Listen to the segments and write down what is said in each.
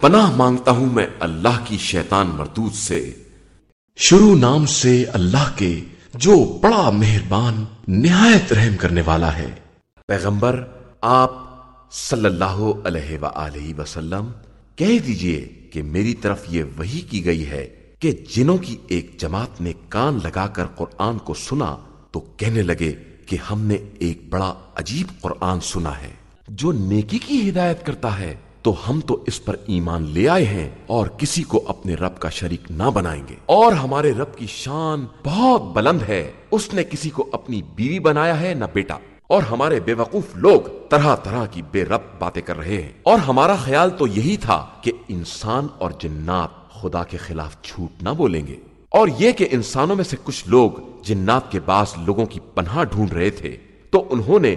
پناہ مانگتا ہوں میں اللہ کی شیطان مردود سے۔ شروع نام سے اللہ کے جو بڑا مہربان، نہایت رحم کرنے والا ہے۔ پیغمبر، آپ صلی اللہ علیہ وآلہ وسلم، کہہ دیجیے کہ میری طرف یہ وہی کی گئی ہے کہ جنوں کی ایک جماعت نے کان لگا کر قرآن کو سنا تو کہنے لگے کہ ہم نے ایک بڑا عجیب قرآن سنا ہے جو نیکی کی ہدایت کرتا ہے۔ تو ہم تو اس پر ایمان لے آئے ہیں اور کسی کو اپنے رب کا شریک نہ بنائیں گے۔ اور ہمارے رب کی شان بہت بلند ہے۔ اس نے کسی کو اپنی بیوی بنایا ہے، نہ بیٹا۔ اور ہمارے بے وقوف لوگ طرح طرح کی بے رب باتیں کر رہے ہیں۔ اور ہمارا خیال تو یہی تھا کہ انسان اور جنات خدا کے خلاف جھوٹ نہ بولیں گے۔ اور یہ کہ انسانوں میں سے کچھ لوگ جنات کے باس لوگوں کی پناہ ڈھونڈ رہے تھے، تو انہوں نے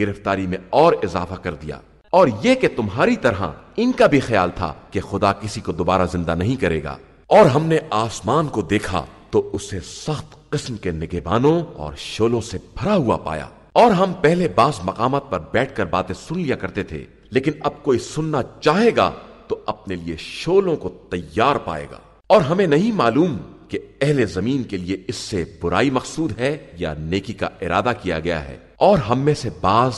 گرفتاری میں اور اضافہ کر دیا۔ اور یہ کہ تمہاری طرح ان کا بھی خیال تھا کہ خدا کسی کو دوبارہ زندہ نہیں کرے گا۔ اور ہم نے آسمان کو دیکھا تو اسے سخت قسم کے نگہبانوں اور شولوں سے بھرا ہوا پایا۔ اور ہم پہلے بعض مقامات پر بیٹھ کر باتیں سن لیا کرتے تھے، لیکن اب کوئی سننا چاہے گا تو اپنے لیے شولوں کو تیار پائے گا۔ اور ہمیں نہیں معلوم کہ اہل زمین کے لیے اس سے برائی مقصود ہے یا نیکی کا ارادہ کیا گیا ہے۔ اور ہم میں سے بعض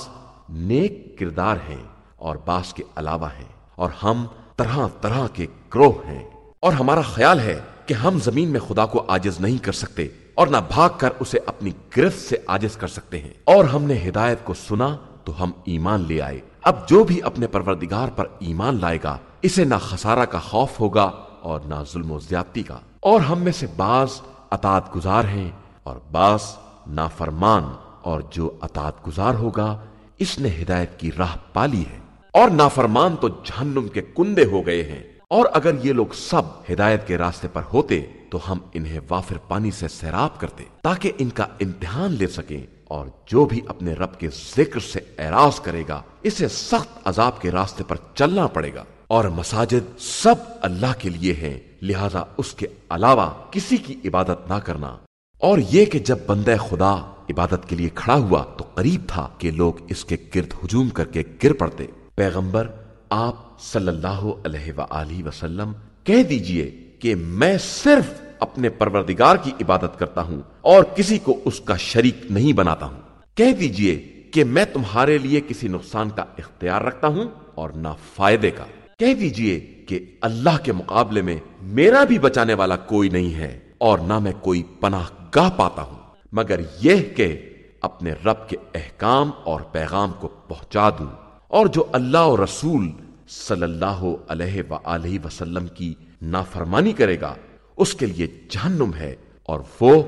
نیک کردار ہیں۔ اور بعض کے علاوہ ہیں اور ہم طرح طرح کے گروہ ہیں۔ اور ہمارا خیال ہے کہ ہم زمین میں خدا کو آجز نہیں کر سکتے اور نہ بھاگ کر اسے اپنی گرفت سے آجز کر سکتے ہیں۔ اور ہم نے ہدایت کو سنا تو ہم ایمان لے آئے۔ اب جو بھی اپنے پروردگار پر ایمان لائے گا، اسے نہ خسارہ کا خوف ہوگا اور نہ ظلم و زیادتی کا۔ اور ہم میں سے بعض اطاعت گزار ہیں اور بعض نافرمان۔ اور جو اطاعت گزار ہوگا، اس نے ہدایت کی راہ پالی ہے۔ اور نافرمان تو جہنم کے کندے ہو گئے ہیں۔ اور اگر یہ لوگ سب ہدایت کے راستے پر ہوتے، تو ہم انہیں وافر پانی سے سیراب کرتے، تاکہ ان کا امتحان لے سکیں۔ اور جو بھی اپنے رب کے ذکر سے اعراض کرے گا، اسے سخت عذاب کے راستے پر چلنا پڑے گا۔ اور مساجد سب اللہ کے لیے ہیں، لہذا اس کے علاوہ کسی کی عبادت نہ کرنا۔ اور یہ کہ جب بندہ خدا عبادت کے لیے کھڑا ہوا، تو قریب تھا کہ لوگ اس کے گرد ہجوم کر کے گر پڑتے۔ پیغمبر، آپ صلی اللہ علیہ وآلہ وسلم، کہہ دیجیے کہ میں صرف اپنے پروردگار کی عبادت کرتا ہوں اور کسی کو اس کا شریک نہیں بناتا ہوں۔ کہہ دیجیے کہ میں تمہارے لیے کسی نقصان کا اختیار رکھتا ہوں اور نہ فائدے کا۔ کہہ دیجیے کہ اللہ کے مقابلے میں میرا بھی بچانے والا کوئی نہیں ہے اور نہ میں کوئی پناہ گاہ پاتا ہوں۔ مگر یہ کہ اپنے رب کے احکام اور پیغام کو پہنچا دوں۔ اور جو اللہ اور رسول صلی اللہ علیہ وآلہ وسلم کی نافرمانی کرے گا، اس کے لیے جہنم ہے اور وہ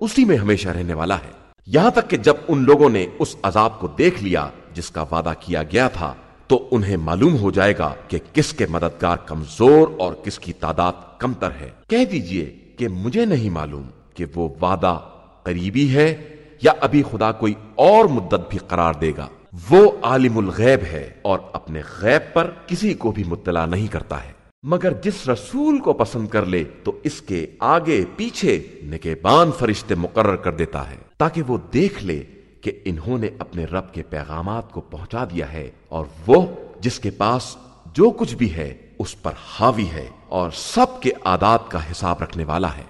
اسی میں ہمیشہ رہنے والا ہے۔ یہاں تک کہ جب ان لوگوں نے اس عذاب کو دیکھ لیا جس کا وعدہ کیا گیا تھا، تو انہیں معلوم ہو جائے گا کہ کس کے مددگار کمزور اور کس کی تعداد کمتر ہے۔ کہہ دیجیے کہ مجھے نہیں معلوم کہ وہ وعدہ قریبی ہے یا ابھی خدا کوئی اور مدت بھی قرار دے گا۔ وہ عالم الغیب ہے اور اپنے غیب پر کسی کو بھی مطلع نہیں کرتا ہے۔ مگر جس رسول کو پسند کر لے تو اس کے آگے پیچھے نگہبان فرشتے مقرر کر دیتا ہے تاکہ وہ دیکھ لے کہ انہوں نے اپنے رب کے پیغامات کو پہنچا دیا ہے اور وہ جس کے پاس جو کچھ بھی ہے اس پر حاوی ہے اور سب کے عادات کا حساب رکھنے والا ہے۔